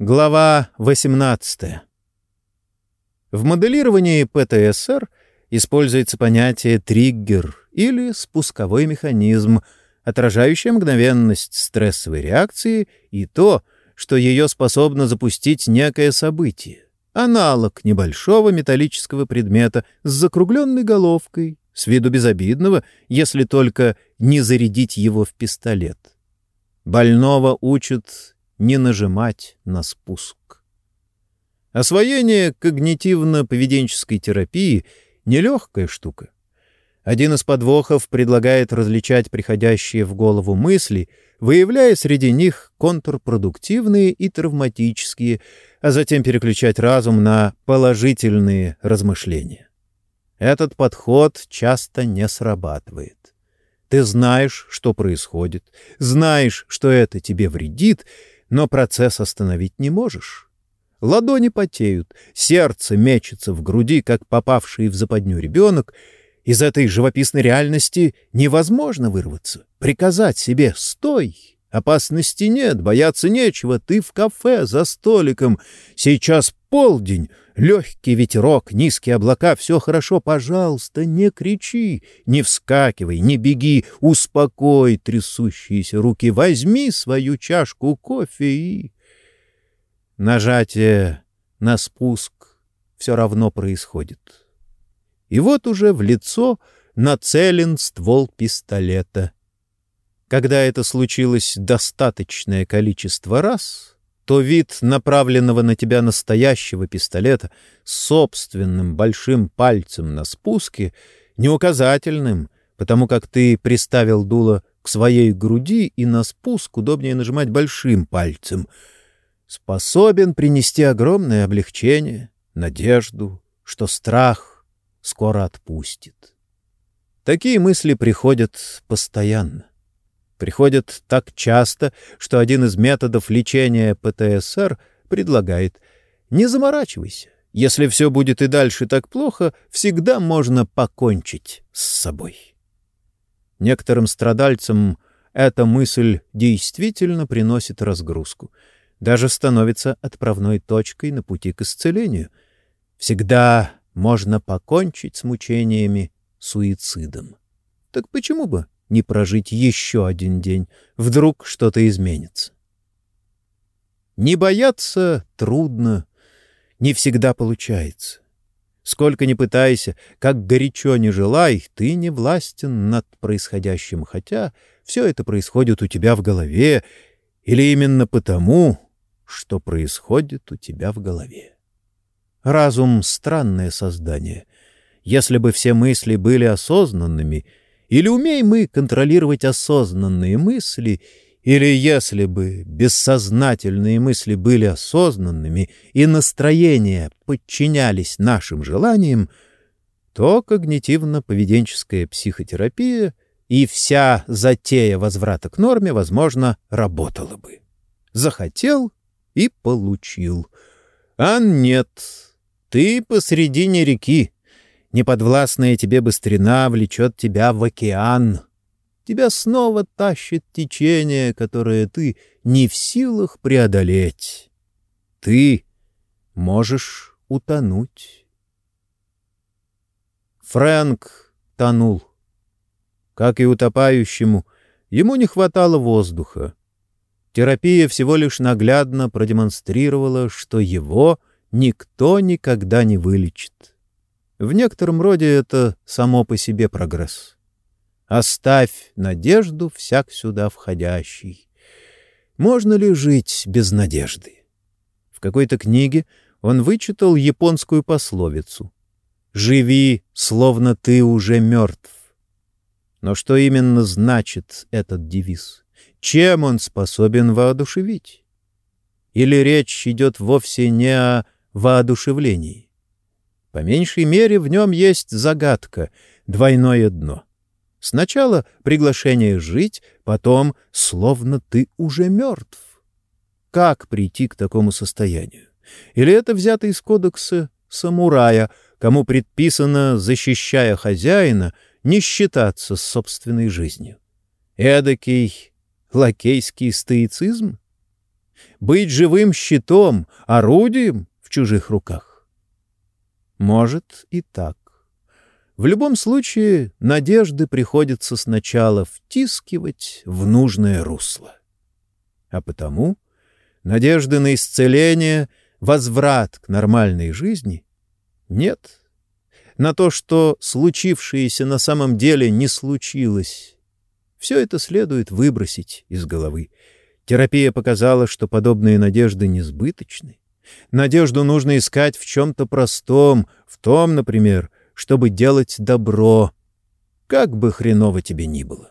Глава 18. В моделировании ПТСР используется понятие «триггер» или «спусковой механизм», отражающий мгновенность стрессовой реакции и то, что ее способно запустить некое событие, аналог небольшого металлического предмета с закругленной головкой, с виду безобидного, если только не зарядить его в пистолет. Больного учат не нажимать на спуск. Освоение когнитивно-поведенческой терапии — нелегкая штука. Один из подвохов предлагает различать приходящие в голову мысли, выявляя среди них контрпродуктивные и травматические, а затем переключать разум на положительные размышления. Этот подход часто не срабатывает. Ты знаешь, что происходит, знаешь, что это тебе вредит, но процесс остановить не можешь. Ладони потеют, сердце мечется в груди, как попавший в западню ребенок. Из этой живописной реальности невозможно вырваться, приказать себе «стой». Опасности нет, бояться нечего, ты в кафе за столиком. Сейчас полдень, легкий ветерок, низкие облака, все хорошо, пожалуйста, не кричи, не вскакивай, не беги, успокой трясущиеся руки, возьми свою чашку кофе и... Нажатие на спуск все равно происходит. И вот уже в лицо нацелен ствол пистолета. Когда это случилось достаточное количество раз, то вид направленного на тебя настоящего пистолета с собственным большим пальцем на спуске, неуказательным, потому как ты приставил дуло к своей груди и на спуск удобнее нажимать большим пальцем, способен принести огромное облегчение, надежду, что страх скоро отпустит. Такие мысли приходят постоянно приходят так часто, что один из методов лечения ПТСР предлагает «не заморачивайся». Если все будет и дальше так плохо, всегда можно покончить с собой. Некоторым страдальцам эта мысль действительно приносит разгрузку, даже становится отправной точкой на пути к исцелению. Всегда можно покончить с мучениями суицидом. Так почему бы не прожить еще один день. Вдруг что-то изменится. Не бояться трудно, не всегда получается. Сколько ни пытайся, как горячо не желай, ты не властен над происходящим, хотя все это происходит у тебя в голове, или именно потому, что происходит у тебя в голове. Разум — странное создание. Если бы все мысли были осознанными — или умеем мы контролировать осознанные мысли, или если бы бессознательные мысли были осознанными и настроения подчинялись нашим желаниям, то когнитивно-поведенческая психотерапия и вся затея возврата к норме, возможно, работала бы. Захотел и получил. А нет, ты посредине реки, Неподвластная тебе быстрина влечет тебя в океан. Тебя снова тащит течение, которое ты не в силах преодолеть. Ты можешь утонуть. Фрэнк тонул. Как и утопающему, ему не хватало воздуха. Терапия всего лишь наглядно продемонстрировала, что его никто никогда не вылечит. В некотором роде это само по себе прогресс. Оставь надежду всяк сюда входящий. Можно ли жить без надежды? В какой-то книге он вычитал японскую пословицу «Живи, словно ты уже мертв». Но что именно значит этот девиз? Чем он способен воодушевить? Или речь идет вовсе не о воодушевлении? По меньшей мере в нем есть загадка, двойное дно. Сначала приглашение жить, потом словно ты уже мертв. Как прийти к такому состоянию? Или это взято из кодекса самурая, кому предписано, защищая хозяина, не считаться с собственной жизнью? Эдакий лакейский стоицизм? быть живым щитом, орудием в чужих руках. Может и так. В любом случае, надежды приходится сначала втискивать в нужное русло. А потому надежды на исцеление, возврат к нормальной жизни нет. На то, что случившееся на самом деле не случилось, все это следует выбросить из головы. Терапия показала, что подобные надежды несбыточны. Надежду нужно искать в чем-то простом, в том, например, чтобы делать добро, как бы хреново тебе ни было.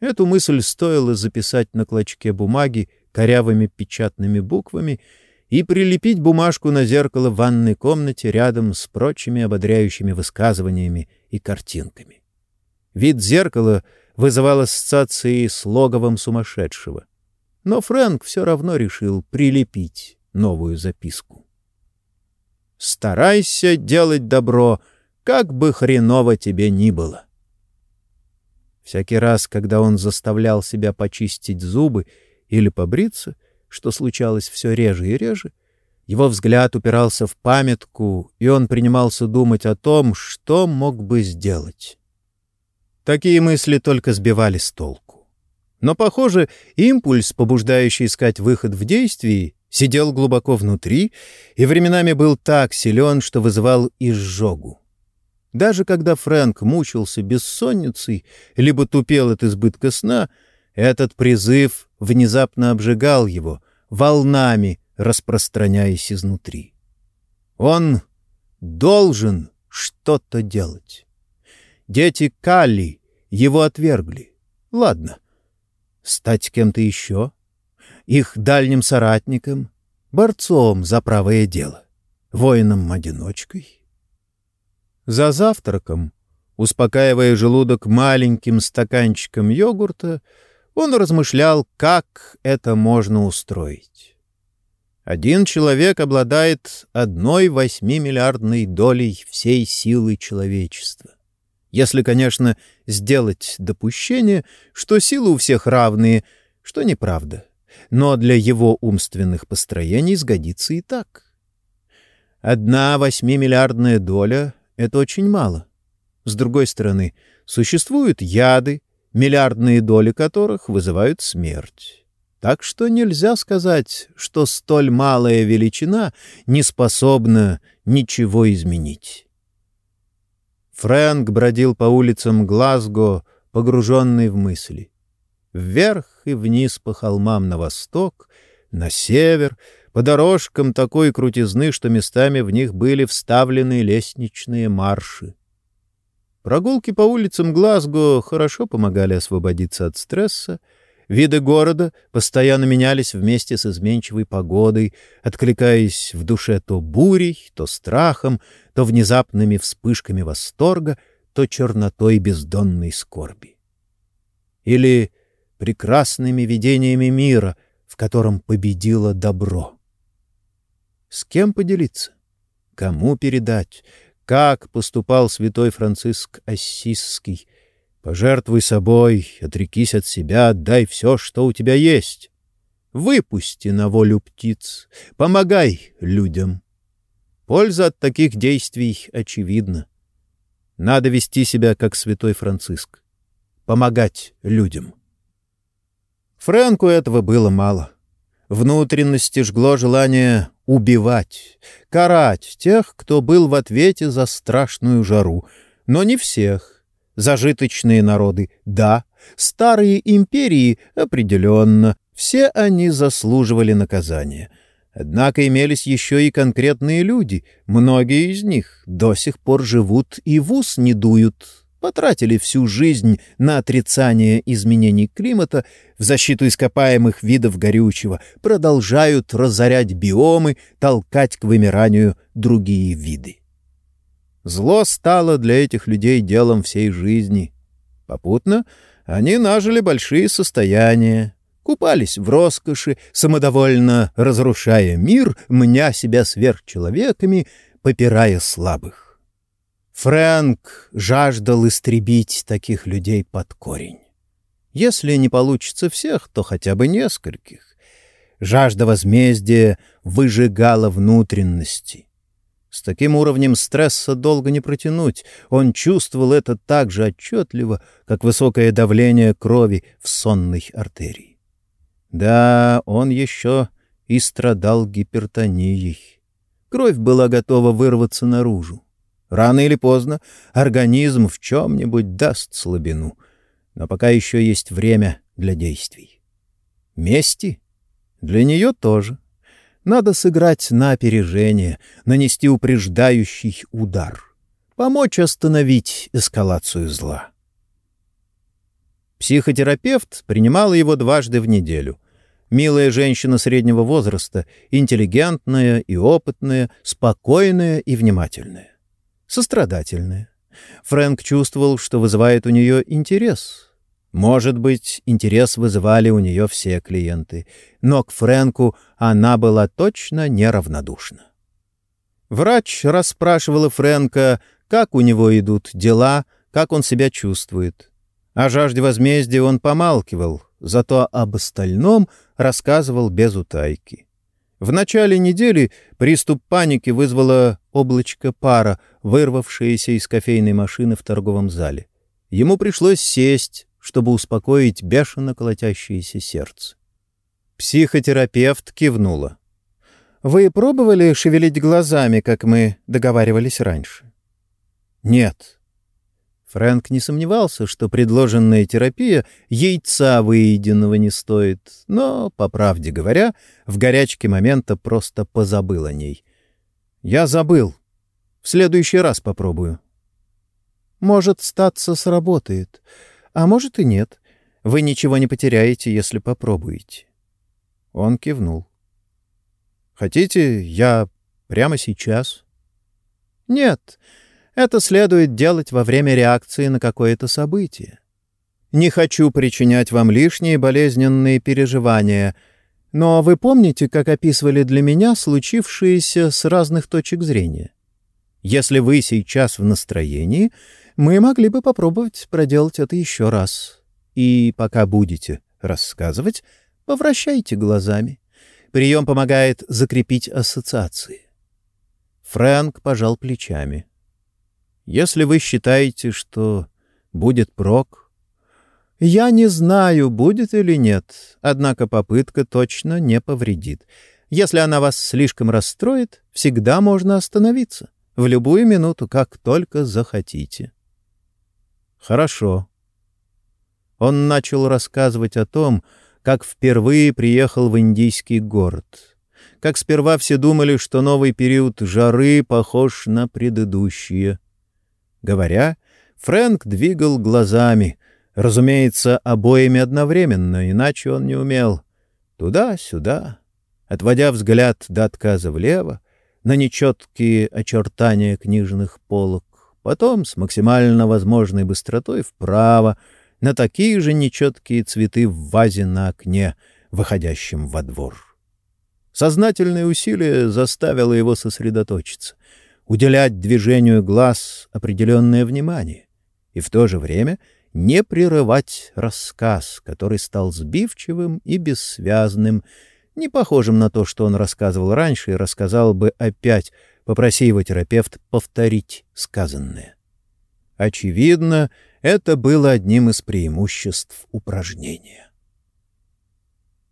Эту мысль стоило записать на клочке бумаги корявыми печатными буквами и прилепить бумажку на зеркало в ванной комнате рядом с прочими ободряющими высказываниями и картинками. Вид зеркала вызывал ассоциации с логовом сумасшедшего. Но Фрэнк все равно решил прилепить новую записку. Старайся делать добро, как бы хреново тебе ни было. Всякий раз, когда он заставлял себя почистить зубы или побриться, что случалось все реже и реже, его взгляд упирался в памятку, и он принимался думать о том, что мог бы сделать. Такие мысли только сбивали с толку. Но, похоже, импульс, побуждающий искать выход в действии, сидел глубоко внутри и временами был так силен, что вызывал изжогу. Даже когда Фрэнк мучился бессонницей, либо тупел от избытка сна, этот призыв внезапно обжигал его, волнами распространяясь изнутри. Он должен что-то делать. Дети Калли его отвергли. Ладно, стать кем-то еще — их дальним соратником, борцом за правое дело, воином-одиночкой. За завтраком, успокаивая желудок маленьким стаканчиком йогурта, он размышлял, как это можно устроить. Один человек обладает одной восьмимиллиардной долей всей силы человечества. Если, конечно, сделать допущение, что силы у всех равные, что неправда но для его умственных построений сгодится и так. Одна восьмимиллиардная доля — это очень мало. С другой стороны, существуют яды, миллиардные доли которых вызывают смерть. Так что нельзя сказать, что столь малая величина не способна ничего изменить. Фрэнк бродил по улицам Глазго, погруженный в мысли вверх и вниз по холмам на восток, на север, по дорожкам такой крутизны, что местами в них были вставлены лестничные марши. Прогулки по улицам Глазго хорошо помогали освободиться от стресса, Виды города постоянно менялись вместе с изменчивой погодой, откликаясь в душе то бурей, то страхом, то внезапными вспышками восторга, то чернотой бездонной скорби. Или прекрасными видениями мира, в котором победило добро. С кем поделиться? Кому передать? Как поступал святой Франциск Ассизский? Пожертвуй собой, отрекись от себя, отдай все, что у тебя есть. Выпусти на волю птиц, помогай людям. Польза от таких действий очевидна. Надо вести себя, как святой Франциск. Помогать людям. Фрэнку этого было мало. Внутренности жгло желание убивать, карать тех, кто был в ответе за страшную жару, но не всех. Зажиточные народы — да, старые империи — определенно, все они заслуживали наказания. Однако имелись еще и конкретные люди, многие из них до сих пор живут и в ус не дуют, потратили всю жизнь на отрицание изменений климата, в защиту ископаемых видов горючего, продолжают разорять биомы, толкать к вымиранию другие виды. Зло стало для этих людей делом всей жизни. Попутно они нажили большие состояния, купались в роскоши, самодовольно разрушая мир, мня себя сверхчеловеками, попирая слабых. Фрэнк жаждал истребить таких людей под корень. Если не получится всех, то хотя бы нескольких. Жажда возмездия выжигала внутренности. С таким уровнем стресса долго не протянуть. Он чувствовал это так же отчетливо, как высокое давление крови в сонной артерии. Да, он еще и страдал гипертонией. Кровь была готова вырваться наружу. Рано или поздно организм в чем-нибудь даст слабину, но пока еще есть время для действий. Мести? Для нее тоже. Надо сыграть на опережение, нанести упреждающий удар, помочь остановить эскалацию зла. Психотерапевт принимала его дважды в неделю. Милая женщина среднего возраста, интеллигентная и опытная, спокойная и внимательная сострадательная. Фрэнк чувствовал, что вызывает у нее интерес. Может быть, интерес вызывали у нее все клиенты, но к Фрэнку она была точно неравнодушна. Врач расспрашивала Фрэнка, как у него идут дела, как он себя чувствует. О жажде возмездия он помалкивал, зато об остальном рассказывал без утайки. В начале недели приступ паники вызвало облачко пара, вырвавшееся из кофейной машины в торговом зале. Ему пришлось сесть, чтобы успокоить бешено колотящееся сердце. Психотерапевт кивнула. «Вы пробовали шевелить глазами, как мы договаривались раньше?» «Нет», Фрэнк не сомневался, что предложенная терапия яйца выеденного не стоит, но, по правде говоря, в горячке момента просто позабыл о ней. «Я забыл. В следующий раз попробую». «Может, статься сработает, а может и нет. Вы ничего не потеряете, если попробуете». Он кивнул. «Хотите, я прямо сейчас?» «Нет». Это следует делать во время реакции на какое-то событие. Не хочу причинять вам лишние болезненные переживания, но вы помните, как описывали для меня случившееся с разных точек зрения? Если вы сейчас в настроении, мы могли бы попробовать проделать это еще раз. И пока будете рассказывать, повращайте глазами. Прием помогает закрепить ассоциации. Фрэнк пожал плечами. Если вы считаете, что будет прок... Я не знаю, будет или нет, однако попытка точно не повредит. Если она вас слишком расстроит, всегда можно остановиться. В любую минуту, как только захотите. Хорошо. Он начал рассказывать о том, как впервые приехал в индийский город. Как сперва все думали, что новый период жары похож на предыдущие — Говоря, Фрэнк двигал глазами, разумеется, обоими одновременно, иначе он не умел. Туда-сюда, отводя взгляд до отказа влево, на нечеткие очертания книжных полок, потом с максимально возможной быстротой вправо, на такие же нечеткие цветы в вазе на окне, выходящем во двор. Сознательное усилие заставило его сосредоточиться — уделять движению глаз определенное внимание и в то же время не прерывать рассказ, который стал сбивчивым и бессвязным, не похожим на то, что он рассказывал раньше и рассказал бы опять, попроси его терапевт повторить сказанное. Очевидно, это было одним из преимуществ упражнения.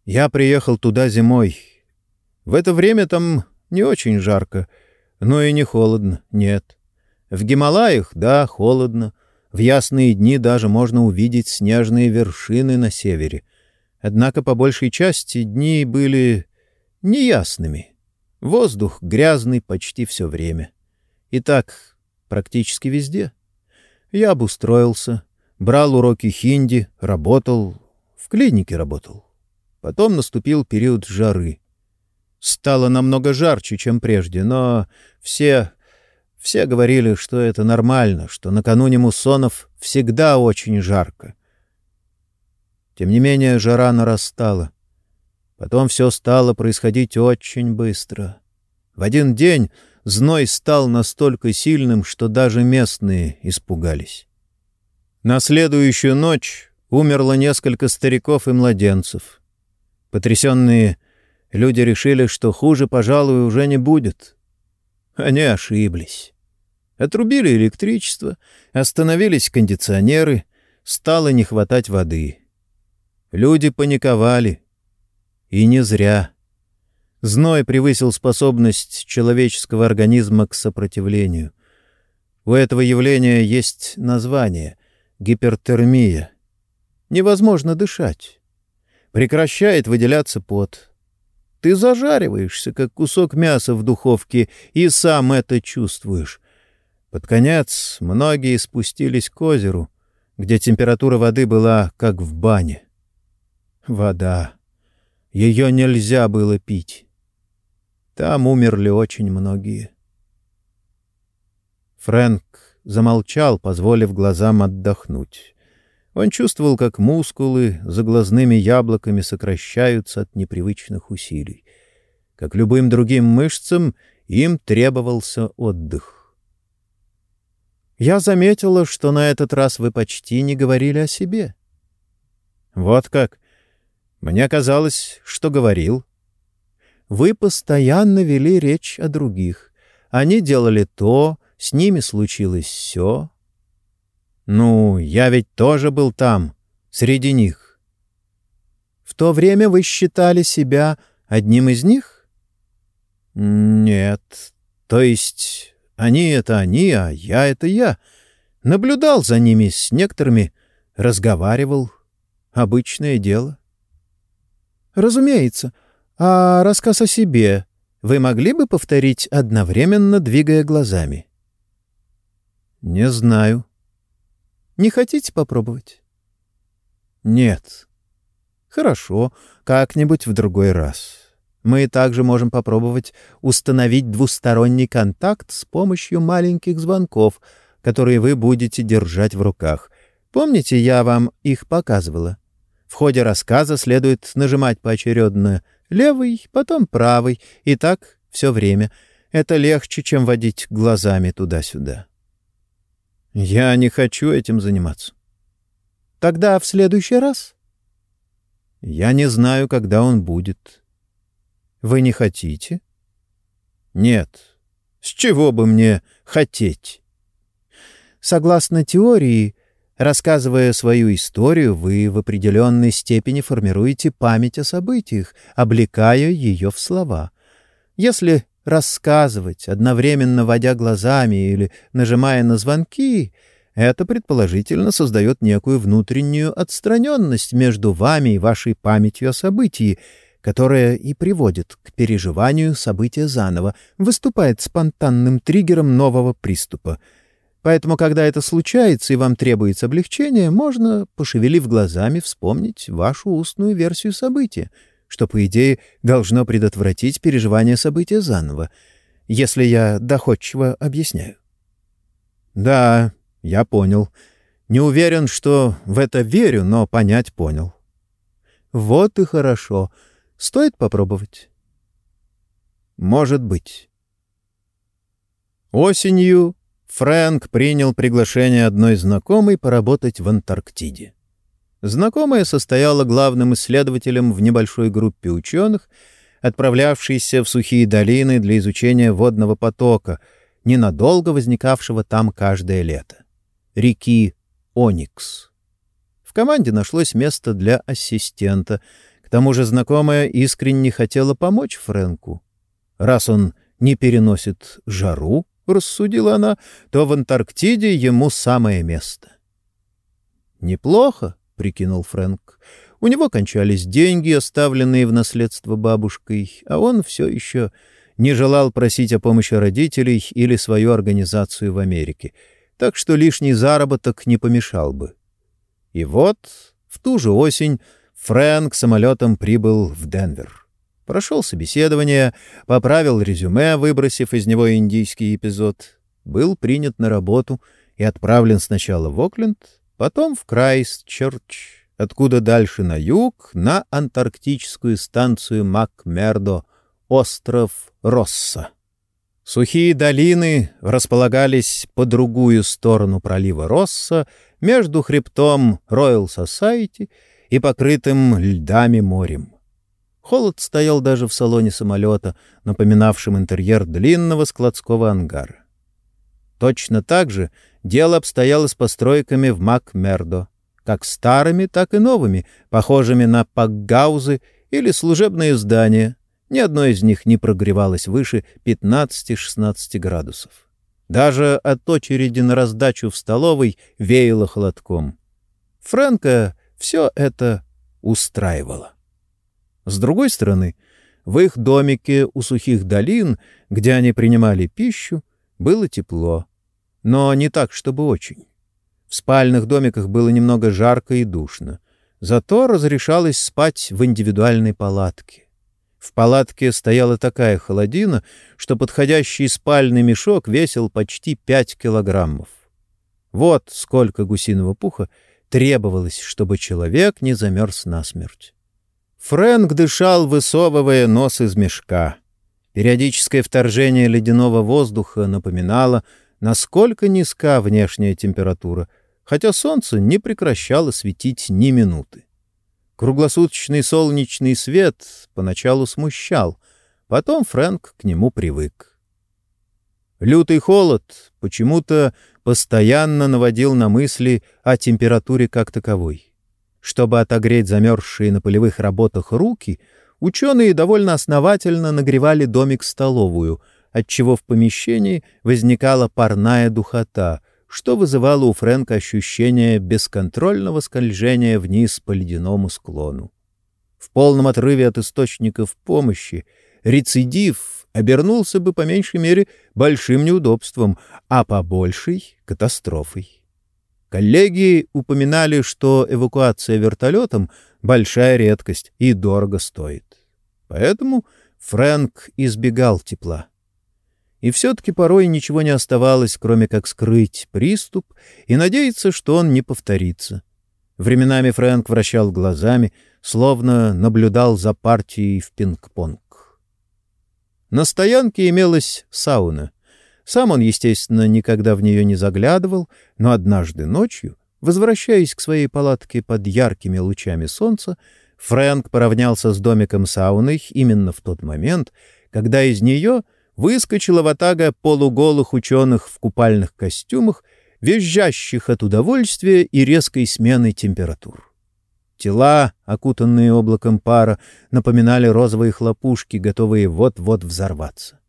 Я приехал туда зимой. В это время там не очень жарко — но и не холодно, нет. В Гималаях, да, холодно. В ясные дни даже можно увидеть снежные вершины на севере. Однако по большей части дни были неясными. Воздух грязный почти все время. И так практически везде. Я обустроился, брал уроки хинди, работал, в клинике работал. Потом наступил период жары. Стало намного жарче, чем прежде, но все... Все говорили, что это нормально, что накануне муссонов всегда очень жарко. Тем не менее, жара нарастала. Потом все стало происходить очень быстро. В один день зной стал настолько сильным, что даже местные испугались. На следующую ночь умерло несколько стариков и младенцев. Потрясенные Люди решили, что хуже, пожалуй, уже не будет. Они ошиблись. Отрубили электричество, остановились кондиционеры, стало не хватать воды. Люди паниковали. И не зря. Зной превысил способность человеческого организма к сопротивлению. У этого явления есть название — гипертермия. Невозможно дышать. Прекращает выделяться пот. Ты зажариваешься, как кусок мяса в духовке, и сам это чувствуешь. Под конец многие спустились к озеру, где температура воды была как в бане. Вода. Ее нельзя было пить. Там умерли очень многие. Фрэнк замолчал, позволив глазам отдохнуть. Он чувствовал, как мускулы за глазными яблоками сокращаются от непривычных усилий. Как любым другим мышцам, им требовался отдых. «Я заметила, что на этот раз вы почти не говорили о себе». «Вот как? Мне казалось, что говорил». «Вы постоянно вели речь о других. Они делали то, с ними случилось все». Ну, я ведь тоже был там, среди них. В то время вы считали себя одним из них? Нет. То есть они — это они, а я — это я. Наблюдал за ними с некоторыми, разговаривал. Обычное дело. Разумеется. А рассказ о себе вы могли бы повторить одновременно, двигая глазами? Не знаю. Не хотите попробовать? Нет. Хорошо, как-нибудь в другой раз. Мы также можем попробовать установить двусторонний контакт с помощью маленьких звонков, которые вы будете держать в руках. Помните, я вам их показывала? В ходе рассказа следует нажимать поочередно левый, потом правый, и так все время. Это легче, чем водить глазами туда-сюда. Я не хочу этим заниматься. Тогда в следующий раз? Я не знаю, когда он будет. Вы не хотите? Нет. С чего бы мне хотеть? Согласно теории, рассказывая свою историю, вы в определенной степени формируете память о событиях, облекая ее в слова. Если рассказывать, одновременно водя глазами или нажимая на звонки, это предположительно создает некую внутреннюю отстраненность между вами и вашей памятью о событии, которая и приводит к переживанию события заново, выступает спонтанным триггером нового приступа. Поэтому, когда это случается и вам требуется облегчение, можно, пошевелив глазами, вспомнить вашу устную версию события — что, по идее, должно предотвратить переживание события заново, если я доходчиво объясняю. Да, я понял. Не уверен, что в это верю, но понять понял. Вот и хорошо. Стоит попробовать? Может быть. Осенью Фрэнк принял приглашение одной знакомой поработать в Антарктиде. Знакомая состояла главным исследователем в небольшой группе ученых, отправлявшейся в сухие долины для изучения водного потока, ненадолго возникавшего там каждое лето — реки Оникс. В команде нашлось место для ассистента. К тому же знакомая искренне хотела помочь Фрэнку. Раз он не переносит жару, — рассудила она, — то в Антарктиде ему самое место. Неплохо, — прикинул Фрэнк. У него кончались деньги, оставленные в наследство бабушкой, а он все еще не желал просить о помощи родителей или свою организацию в Америке, так что лишний заработок не помешал бы. И вот в ту же осень Фрэнк самолетом прибыл в Денвер. Прошел собеседование, поправил резюме, выбросив из него индийский эпизод, был принят на работу и отправлен сначала в Окленд, потом в Крайстчерч, откуда дальше на юг, на антарктическую станцию Макмердо, остров Росса. Сухие долины располагались по другую сторону пролива Росса, между хребтом Роyal Society и покрытым льдами морем. Холод стоял даже в салоне самолета, напоминавшем интерьер длинного складского ангара. Точно так же дело обстояло с постройками в Макмердо, как старыми, так и новыми, похожими на пакгаузы или служебные здания. Ни одно из них не прогревалось выше 15-16 градусов. Даже от очереди на раздачу в столовой веяло холодком. Фрэнка все это устраивало. С другой стороны, в их домике у сухих долин, где они принимали пищу, было тепло, но не так, чтобы очень. В спальных домиках было немного жарко и душно, зато разрешалось спать в индивидуальной палатке. В палатке стояла такая холодина, что подходящий спальный мешок весил почти пять килограммов. Вот сколько гусиного пуха требовалось, чтобы человек не замерз насмерть. Фрэнк дышал, высовывая нос из мешка. Периодическое вторжение ледяного воздуха напоминало, насколько низка внешняя температура, хотя солнце не прекращало светить ни минуты. Круглосуточный солнечный свет поначалу смущал, потом Фрэнк к нему привык. Лютый холод почему-то постоянно наводил на мысли о температуре как таковой. Чтобы отогреть замерзшие на полевых работах руки, ученые довольно основательно нагревали домик-столовую, отчего в помещении возникала парная духота, что вызывало у Фрэнка ощущение бесконтрольного скольжения вниз по ледяному склону. В полном отрыве от источников помощи рецидив обернулся бы по меньшей мере большим неудобством, а по большей — катастрофой. Коллеги упоминали, что эвакуация вертолетом — большая редкость и дорого стоит. Поэтому Фрэнк избегал тепла. И все-таки порой ничего не оставалось, кроме как скрыть приступ и надеяться, что он не повторится. Временами Фрэнк вращал глазами, словно наблюдал за партией в пинг-понг. На стоянке имелась сауна — сам он, естественно, никогда в нее не заглядывал, но однажды ночью, возвращаясь к своей палатке под яркими лучами солнца, Фрэнк поравнялся с домиком сауной именно в тот момент, когда из нее выскочила ватага полуголых ученых в купальных костюмах, визжащих от удовольствия и резкой смены температур. Тела, окутанные облаком пара, напоминали розовые хлопушки, готовые вот-вот взорваться.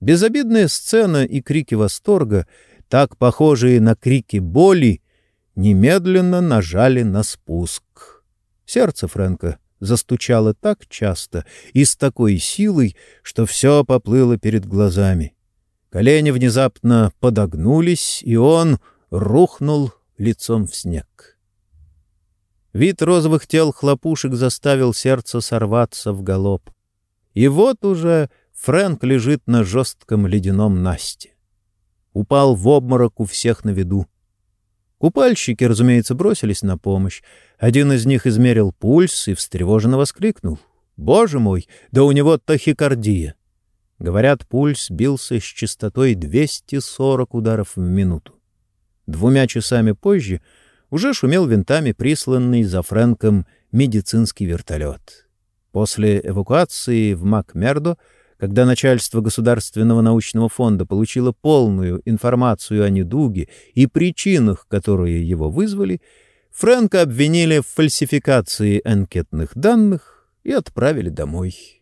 Безобидная сцена и крики восторга, так похожие на крики боли, немедленно нажали на спуск. Сердце Фрэнка застучало так часто и с такой силой, что все поплыло перед глазами. Колени внезапно подогнулись, и он рухнул лицом в снег. Вид розовых тел хлопушек заставил сердце сорваться в галоп. И вот уже Фрэнк лежит на жестком ледяном насте. Упал в обморок у всех на виду. Купальщики, разумеется, бросились на помощь. Один из них измерил пульс и встревоженно воскликнул. «Боже мой, да у него тахикардия!» Говорят, пульс бился с частотой 240 ударов в минуту. Двумя часами позже уже шумел винтами присланный за Фрэнком медицинский вертолет. После эвакуации в Макмердо когда начальство Государственного научного фонда получило полную информацию о недуге и причинах, которые его вызвали, Фрэнка обвинили в фальсификации анкетных данных и отправили домой.